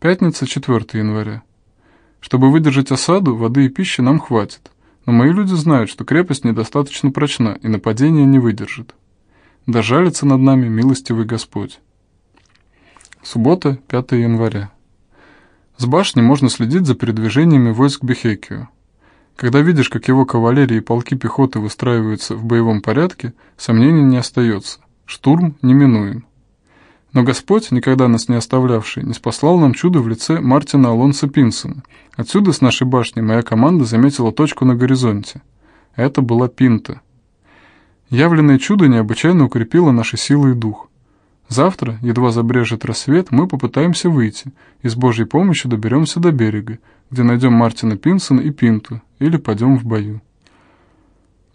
Пятница, 4 января. Чтобы выдержать осаду, воды и пищи нам хватит. Но мои люди знают, что крепость недостаточно прочна и нападение не выдержит. Дожалится над нами милостивый Господь. Суббота, 5 января. С башни можно следить за передвижениями войск Бехекио. Когда видишь, как его кавалерия и полки пехоты выстраиваются в боевом порядке, сомнений не остается. Штурм неминуем. Но Господь, никогда нас не оставлявший, не спаслал нам чудо в лице Мартина Алонса Пинсона. Отсюда с нашей башни моя команда заметила точку на горизонте. Это была Пинта. Явленное чудо необычайно укрепило наши силы и дух. Завтра, едва забрежет рассвет, мы попытаемся выйти и с Божьей помощью доберемся до берега, где найдем Мартина Пинсона и Пинту, или пойдем в бою.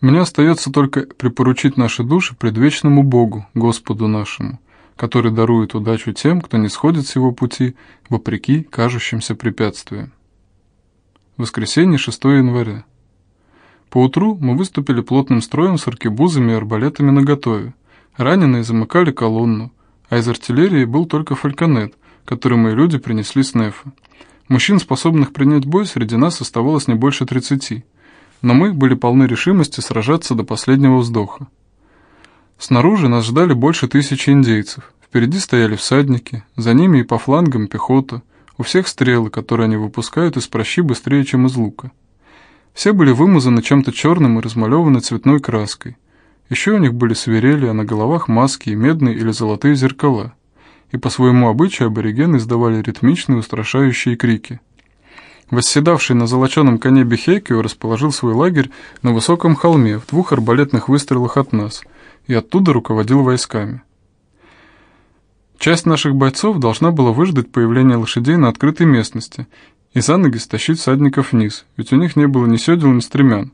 Мне остается только припоручить наши души предвечному Богу, Господу нашему, который дарует удачу тем, кто не сходит с его пути, вопреки кажущимся препятствиям. Воскресенье, 6 января. Поутру мы выступили плотным строем с аркебузами и арбалетами наготове. Раненые замыкали колонну, а из артиллерии был только фальконет, который мои люди принесли с Нефа. Мужчин, способных принять бой, среди нас оставалось не больше тридцати, но мы были полны решимости сражаться до последнего вздоха. Снаружи нас ждали больше тысячи индейцев. Впереди стояли всадники, за ними и по флангам пехота, у всех стрелы, которые они выпускают из прощи быстрее, чем из лука. Все были вымазаны чем-то черным и размалеваны цветной краской. Еще у них были свирели, а на головах маски и медные или золотые зеркала. И по своему обычаю аборигены издавали ритмичные устрашающие крики. Восседавший на золоченом коне Бехекио расположил свой лагерь на высоком холме в двух арбалетных выстрелах от нас и оттуда руководил войсками. Часть наших бойцов должна была выждать появление лошадей на открытой местности и за ноги стащить всадников вниз, ведь у них не было ни седел, ни стремян.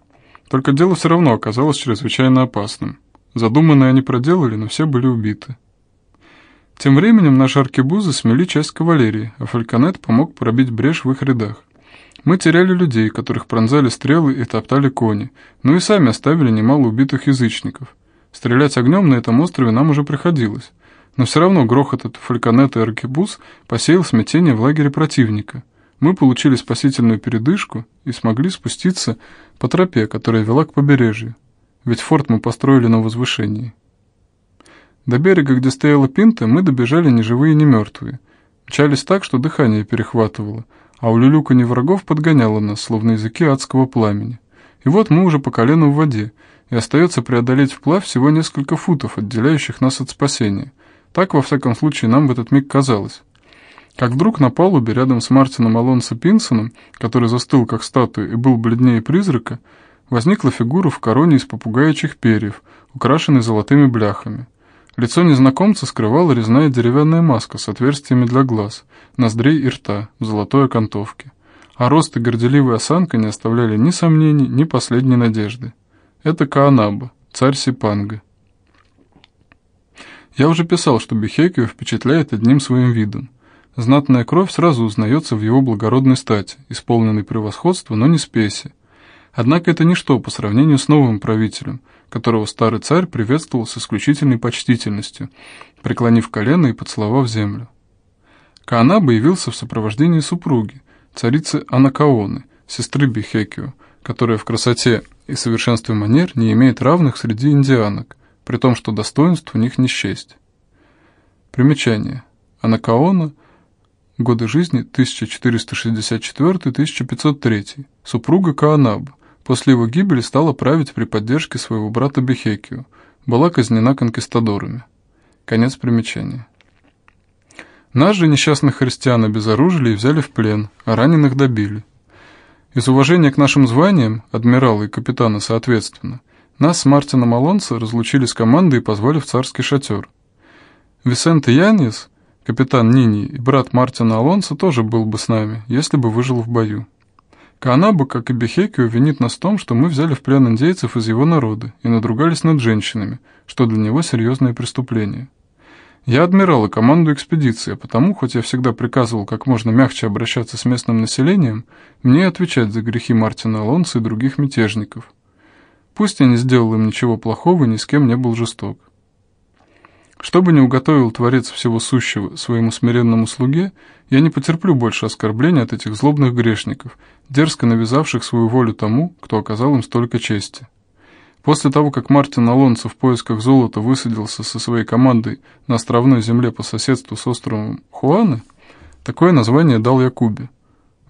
Только дело все равно оказалось чрезвычайно опасным. Задуманное они проделали, но все были убиты. Тем временем наши аркебузы смели часть кавалерии, а фальконет помог пробить брешь в их рядах. Мы теряли людей, которых пронзали стрелы и топтали кони, но и сами оставили немало убитых язычников. Стрелять огнем на этом острове нам уже приходилось, но все равно грохот от фальконета и аркебуз посеял смятение в лагере противника. Мы получили спасительную передышку и смогли спуститься по тропе, которая вела к побережью, ведь форт мы построили на возвышении. До берега, где стояла пинта, мы добежали ни живые, ни мертвые. Мчались так, что дыхание перехватывало, а у люлюканье врагов подгоняло нас, словно языки адского пламени. И вот мы уже по колено в воде, и остается преодолеть вплавь всего несколько футов, отделяющих нас от спасения. Так, во всяком случае, нам в этот миг казалось. Как вдруг на палубе, рядом с Мартином Алонсо Пинсоном, который застыл как статуя и был бледнее призрака, возникла фигура в короне из попугаячьих перьев, украшенной золотыми бляхами. Лицо незнакомца скрывала резная деревянная маска с отверстиями для глаз, ноздрей и рта в золотой окантовке. А рост и горделивая осанка не оставляли ни сомнений, ни последней надежды. Это Каанаба, царь Сипанга. Я уже писал, что Бехекио впечатляет одним своим видом. Знатная кровь сразу узнается в его благородной стати, исполненной превосходства, но не спеси. Однако это ничто по сравнению с новым правителем, которого старый царь приветствовал с исключительной почтительностью, преклонив колено и поцеловав землю. Каанаба явился в сопровождении супруги, царицы Анакаоны, сестры Бихекио, которая в красоте и совершенстве манер не имеет равных среди индианок, при том, что достоинств у них не счесть. Примечание. Анакаона – Годы жизни 1464-1503. Супруга Каанаба. После его гибели стала править при поддержке своего брата Бехекио. Была казнена конкистадорами. Конец примечания. Нас же несчастных христиан обезоружили и взяли в плен, а раненых добили. Из уважения к нашим званиям, адмирала и капитана соответственно, нас с Мартином Алонсо разлучили с командой и позвали в царский шатер. Висенте Яньес – Капитан Нини и брат Мартина Алонсо тоже был бы с нами, если бы выжил в бою. Каанаба, как и Бехекио, винит нас в том, что мы взяли в плен индейцев из его народа и надругались над женщинами, что для него серьезное преступление. Я адмирал и команду экспедиции, потому, хоть я всегда приказывал как можно мягче обращаться с местным населением, мне отвечать за грехи Мартина Алонсо и других мятежников. Пусть я не сделал им ничего плохого и ни с кем не был жесток. Что бы ни уготовил Творец Всего Сущего своему смиренному слуге, я не потерплю больше оскорбления от этих злобных грешников, дерзко навязавших свою волю тому, кто оказал им столько чести. После того, как Мартин Алонсо в поисках золота высадился со своей командой на островной земле по соседству с островом Хуаны, такое название дал я Кубе.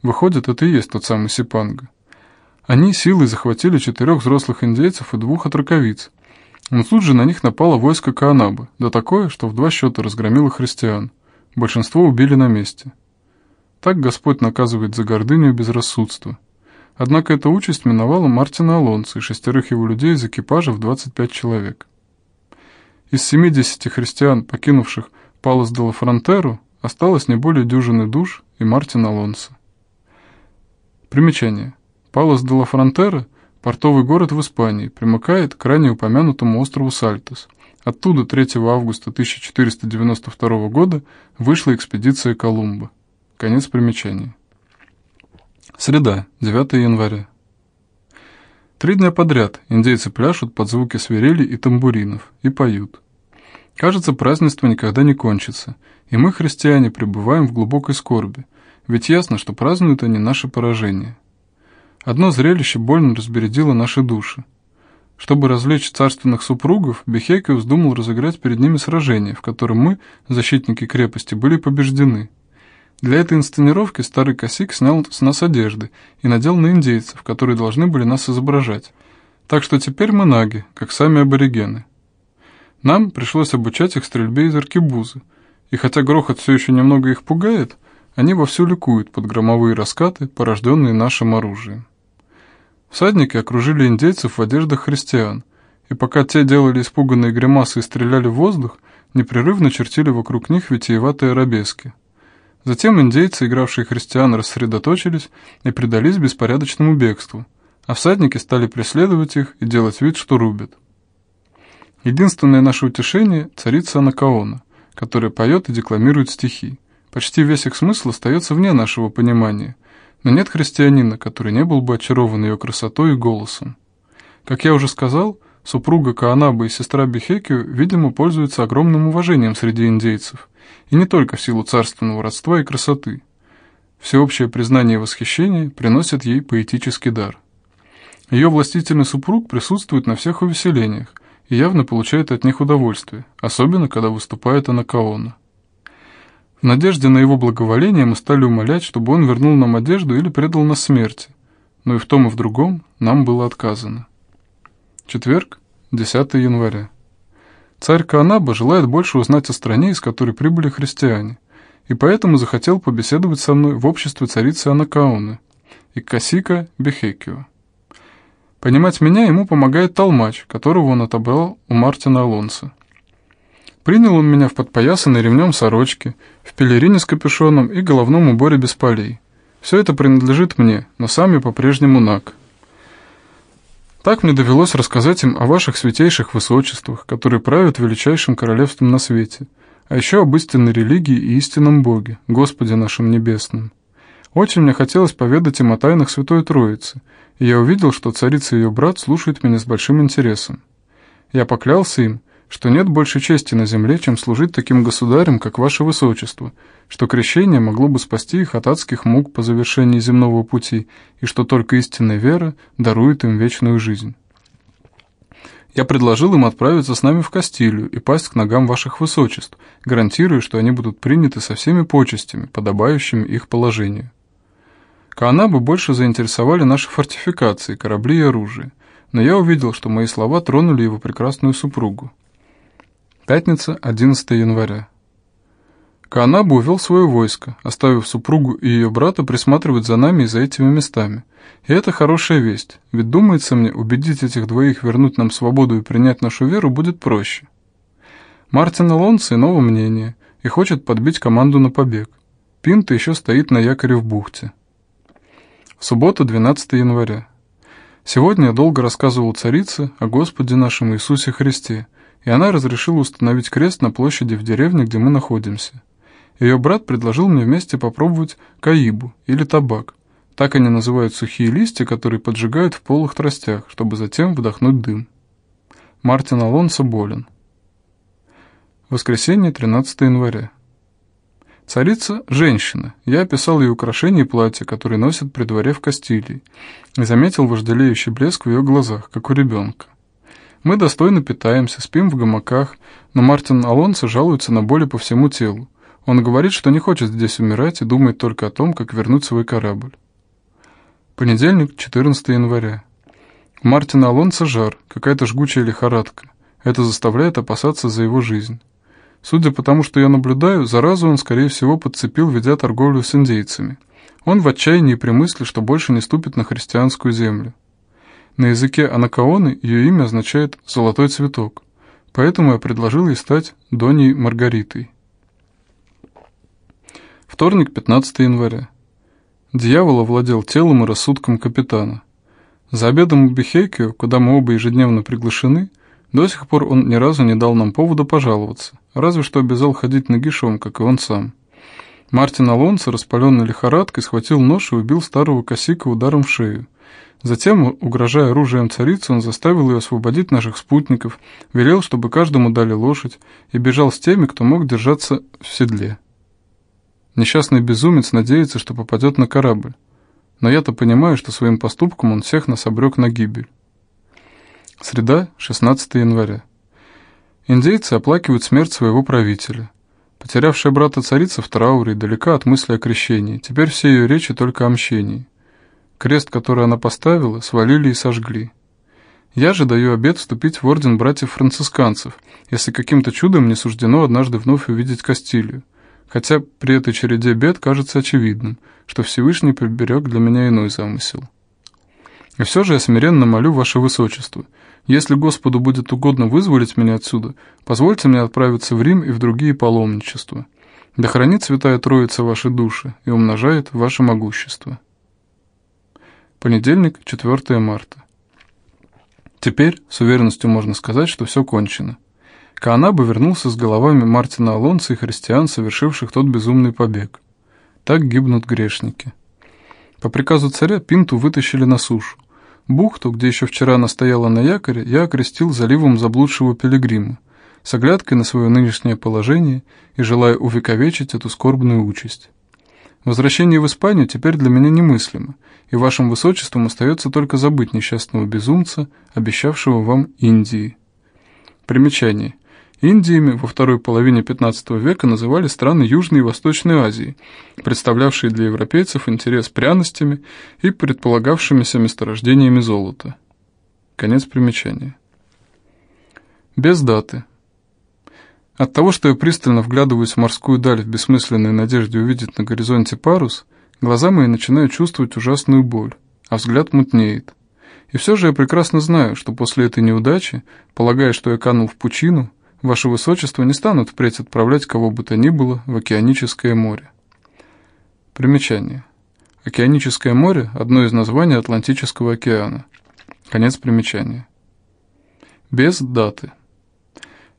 Выходит, это и есть тот самый Сипанга. Они силой захватили четырех взрослых индейцев и двух отраковиц, но тут же на них напало войско Каанабы, да такое, что в два счета разгромило христиан. Большинство убили на месте. Так Господь наказывает за гордыню и безрассудство. Однако эта участь миновала Мартина Алонса и шестерых его людей из экипажа в 25 человек. Из 70 христиан, покинувших Палос де Фронтеру, осталось не более дюжины душ и Мартин Алонсо. Примечание. Палос де Фронтера – Портовый город в Испании примыкает к ранее упомянутому острову Сальтос. Оттуда 3 августа 1492 года вышла экспедиция Колумба. Конец примечания. Среда, 9 января. Три дня подряд индейцы пляшут под звуки свирели и тамбуринов и поют. Кажется, празднество никогда не кончится, и мы, христиане, пребываем в глубокой скорби, ведь ясно, что празднуют они наше поражение. Одно зрелище больно разбередило наши души. Чтобы развлечь царственных супругов, Бехекиус думал разыграть перед ними сражение, в котором мы, защитники крепости, были побеждены. Для этой инсценировки старый косик снял с нас одежды и надел на индейцев, которые должны были нас изображать. Так что теперь мы наги, как сами аборигены. Нам пришлось обучать их стрельбе из аркебузы, и хотя грохот все еще немного их пугает, они вовсю ликуют под громовые раскаты, порожденные нашим оружием. Всадники окружили индейцев в одеждах христиан, и пока те делали испуганные гримасы и стреляли в воздух, непрерывно чертили вокруг них витиеватые арабески. Затем индейцы, игравшие христиан, рассредоточились и предались беспорядочному бегству, а всадники стали преследовать их и делать вид, что рубят. Единственное наше утешение – царица Анакаона, которая поет и декламирует стихи. Почти весь их смысл остается вне нашего понимания – но нет христианина, который не был бы очарован ее красотой и голосом. Как я уже сказал, супруга Каанаба и сестра Бехекио, видимо, пользуются огромным уважением среди индейцев, и не только в силу царственного родства и красоты. Всеобщее признание и восхищение приносят ей поэтический дар. Ее властительный супруг присутствует на всех увеселениях и явно получает от них удовольствие, особенно когда выступает Анакаона. В надежде на его благоволение мы стали умолять, чтобы он вернул нам одежду или предал нас смерти, но и в том и в другом нам было отказано. Четверг, 10 января. Царь Каанаба желает больше узнать о стране, из которой прибыли христиане, и поэтому захотел побеседовать со мной в обществе царицы Анакауны и Касика Бехекио. Понимать меня ему помогает толмач, которого он отобрал у Мартина Алонса. Принял он меня в подпоясанной ремнем сорочке, в пелерине с капюшоном и головном уборе без полей. Все это принадлежит мне, но сами по-прежнему наг. Так мне довелось рассказать им о ваших святейших высочествах, которые правят величайшим королевством на свете, а еще об истинной религии и истинном Боге, Господе нашем Небесном. Очень мне хотелось поведать им о тайнах Святой Троицы, и я увидел, что царица и ее брат слушают меня с большим интересом. Я поклялся им, что нет больше чести на земле, чем служить таким государем, как ваше высочество, что крещение могло бы спасти их от адских мук по завершении земного пути, и что только истинная вера дарует им вечную жизнь. Я предложил им отправиться с нами в Кастилию и пасть к ногам ваших высочеств, гарантируя, что они будут приняты со всеми почестями, подобающими их положению. Каанабы больше заинтересовали наши фортификации, корабли и оружие, но я увидел, что мои слова тронули его прекрасную супругу. Пятница, 11 января. Каанабу увел свое войско, оставив супругу и ее брата присматривать за нами и за этими местами. И это хорошая весть, ведь, думается мне, убедить этих двоих вернуть нам свободу и принять нашу веру будет проще. Мартин Алонсо иного мнения и хочет подбить команду на побег. Пинта еще стоит на якоре в бухте. Суббота, 12 января. Сегодня я долго рассказывал царице о Господе нашем Иисусе Христе – и она разрешила установить крест на площади в деревне, где мы находимся. Ее брат предложил мне вместе попробовать каибу или табак. Так они называют сухие листья, которые поджигают в полых тростях, чтобы затем вдохнуть дым. Мартин Алонсо болен. Воскресенье, 13 января. Царица – женщина. Я описал ее украшения и платья, которые носят при дворе в Кастилии, и заметил вожделеющий блеск в ее глазах, как у ребенка. Мы достойно питаемся, спим в гамаках, но Мартин Алонсо жалуется на боли по всему телу. Он говорит, что не хочет здесь умирать и думает только о том, как вернуть свой корабль. Понедельник, 14 января. У Мартина Алонсо жар, какая-то жгучая лихорадка. Это заставляет опасаться за его жизнь. Судя по тому, что я наблюдаю, заразу он, скорее всего, подцепил, ведя торговлю с индейцами. Он в отчаянии при мысли, что больше не ступит на христианскую землю. На языке Анакаоны ее имя означает «золотой цветок», поэтому я предложил ей стать Доней Маргаритой. Вторник, 15 января. Дьявол овладел телом и рассудком капитана. За обедом у Бихейкио, куда мы оба ежедневно приглашены, до сих пор он ни разу не дал нам повода пожаловаться, разве что обязал ходить нагишом, как и он сам. Мартин Алонсо, распаленный лихорадкой, схватил нож и убил старого косика ударом в шею. Затем, угрожая оружием царицы, он заставил ее освободить наших спутников, велел, чтобы каждому дали лошадь, и бежал с теми, кто мог держаться в седле. Несчастный безумец надеется, что попадет на корабль. Но я-то понимаю, что своим поступком он всех нас обрек на гибель. Среда, 16 января. Индейцы оплакивают смерть своего правителя. Потерявшая брата царица в трауре далека от мысли о крещении. Теперь все ее речи только о мщении. Крест, который она поставила, свалили и сожгли. Я же даю обет вступить в орден братьев-францисканцев, если каким-то чудом не суждено однажды вновь увидеть Кастилию. Хотя при этой череде бед кажется очевидным, что Всевышний приберег для меня иной замысел. И все же я смиренно молю Ваше Высочество – если Господу будет угодно вызволить меня отсюда, позвольте мне отправиться в Рим и в другие паломничества. Да хранит Святая Троица ваши души и умножает ваше могущество. Понедельник, 4 марта. Теперь с уверенностью можно сказать, что все кончено. Каанаба вернулся с головами Мартина Алонса и христиан, совершивших тот безумный побег. Так гибнут грешники. По приказу царя Пинту вытащили на сушу. Бухту, где еще вчера она стояла на якоре, я окрестил заливом заблудшего пилигрима, с оглядкой на свое нынешнее положение и желая увековечить эту скорбную участь. Возвращение в Испанию теперь для меня немыслимо, и вашим высочеством остается только забыть несчастного безумца, обещавшего вам Индии. Примечание. Индиями во второй половине XV века называли страны Южной и Восточной Азии, представлявшие для европейцев интерес пряностями и предполагавшимися месторождениями золота. Конец примечания. Без даты. От того, что я пристально вглядываюсь в морскую даль в бессмысленной надежде увидеть на горизонте парус, глаза мои начинают чувствовать ужасную боль, а взгляд мутнеет. И все же я прекрасно знаю, что после этой неудачи, полагая, что я канул в пучину, Ваше Высочество не станут впредь отправлять кого бы то ни было в океаническое море. Примечание. Океаническое море – одно из названий Атлантического океана. Конец примечания. Без даты.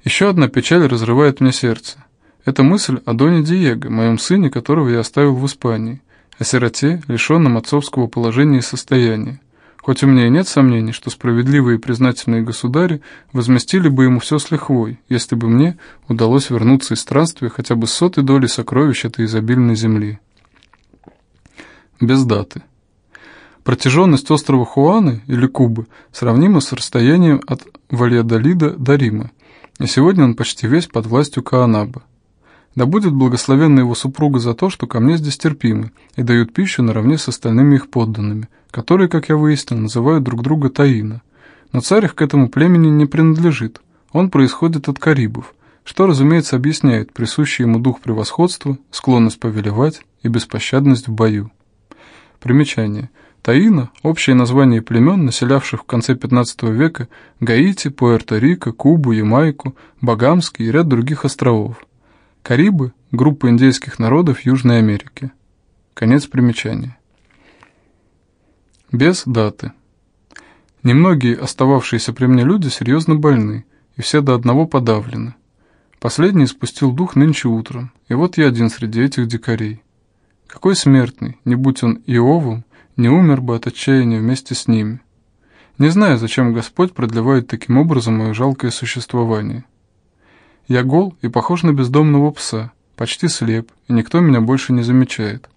Еще одна печаль разрывает мне сердце. Это мысль о Доне Диего, моем сыне, которого я оставил в Испании, о сироте, лишенном отцовского положения и состояния. Хоть у меня и нет сомнений, что справедливые и признательные государи возместили бы ему все с лихвой, если бы мне удалось вернуться из странствия хотя бы сотой доли сокровищ этой изобильной земли. Без даты. Протяженность острова Хуаны или Кубы сравнима с расстоянием от Вальядолида до Рима, и сегодня он почти весь под властью Каанаба. Да будет благословенна его супруга за то, что ко мне здесь терпимы и дают пищу наравне с остальными их подданными, которые, как я выяснил, называют друг друга Таина. Но царь их к этому племени не принадлежит. Он происходит от карибов, что, разумеется, объясняет присущий ему дух превосходства, склонность повелевать и беспощадность в бою. Примечание. Таина – общее название племен, населявших в конце XV века Гаити, Пуэрто-Рико, Кубу, Ямайку, Багамский и ряд других островов. Карибы – группа индейских народов Южной Америки. Конец примечания. Без даты. Немногие остававшиеся при мне люди серьезно больны, и все до одного подавлены. Последний спустил дух нынче утром, и вот я один среди этих дикарей. Какой смертный, не будь он Иовом, не умер бы от отчаяния вместе с ними. Не знаю, зачем Господь продлевает таким образом мое жалкое существование. Я гол и похож на бездомного пса, почти слеп, и никто меня больше не замечает.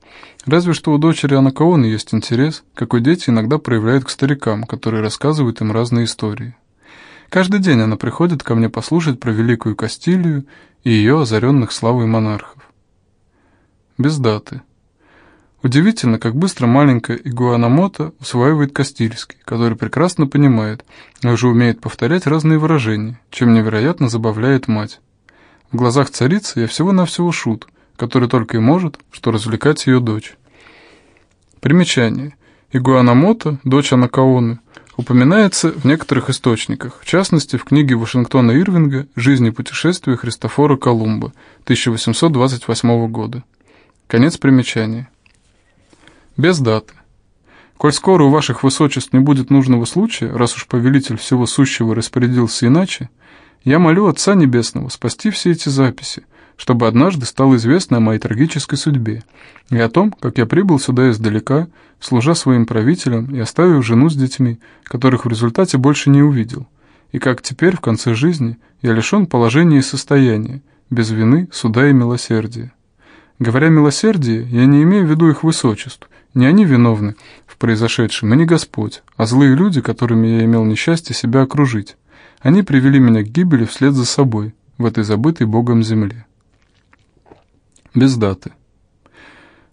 Разве что у дочери Анакаоны есть интерес, какой дети иногда проявляют к старикам, которые рассказывают им разные истории. Каждый день она приходит ко мне послушать про Великую Кастилию и ее озаренных славой монархов. Без даты. Удивительно, как быстро маленькая Игуанамото усваивает Кастильский, который прекрасно понимает, и уже умеет повторять разные выражения, чем невероятно забавляет мать. В глазах царицы я всего-навсего шут, который только и может, что развлекать ее дочь. Примечание. Игуанамото, дочь Анакаоны, упоминается в некоторых источниках, в частности в книге Вашингтона Ирвинга «Жизнь и путешествия Христофора Колумба» 1828 года. Конец примечания. Без даты. Коль скоро у ваших высочеств не будет нужного случая, раз уж повелитель всего сущего распорядился иначе, я молю Отца Небесного спасти все эти записи, чтобы однажды стало известно о моей трагической судьбе и о том, как я прибыл сюда издалека, служа своим правителям и оставив жену с детьми, которых в результате больше не увидел, и как теперь, в конце жизни, я лишен положения и состояния, без вины, суда и милосердия. Говоря «милосердие», я не имею в виду их высочеств, не они виновны в произошедшем, и не Господь, а злые люди, которыми я имел несчастье себя окружить. Они привели меня к гибели вслед за собой, в этой забытой Богом земле. Без даты.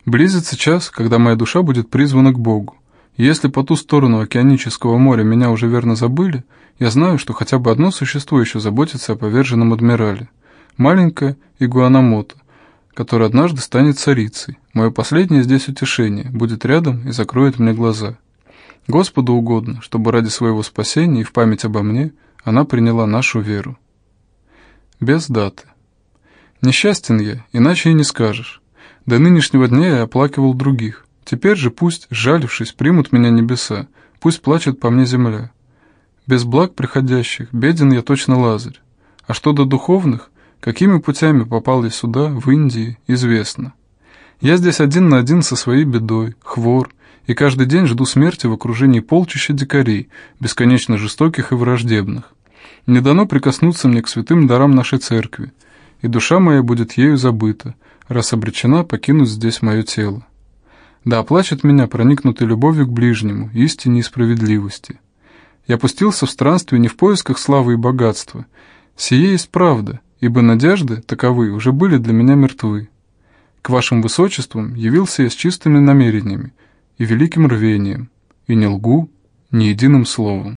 Близится час, когда моя душа будет призвана к Богу. И если по ту сторону океанического моря меня уже верно забыли, я знаю, что хотя бы одно существо еще заботится о поверженном адмирале. Маленькая Игуанамото, которая однажды станет царицей. Мое последнее здесь утешение, будет рядом и закроет мне глаза. Господу угодно, чтобы ради своего спасения и в память обо мне она приняла нашу веру. Без даты. Несчастен я, иначе и не скажешь. До нынешнего дня я оплакивал других. Теперь же пусть, сжалившись, примут меня небеса, пусть плачет по мне земля. Без благ приходящих, беден я точно Лазарь. А что до духовных, Какими путями попал я сюда, в Индии, известно. Я здесь один на один со своей бедой, хвор, и каждый день жду смерти в окружении полчища дикарей, бесконечно жестоких и враждебных. Не дано прикоснуться мне к святым дарам нашей церкви, и душа моя будет ею забыта, раз обречена покинуть здесь мое тело. Да оплачет меня проникнутый любовью к ближнему, истине и справедливости. Я пустился в странствие не в поисках славы и богатства. Сие есть правда, ибо надежды, таковые, уже были для меня мертвы. К вашим высочествам явился я с чистыми намерениями и великим рвением, и не лгу ни единым словом.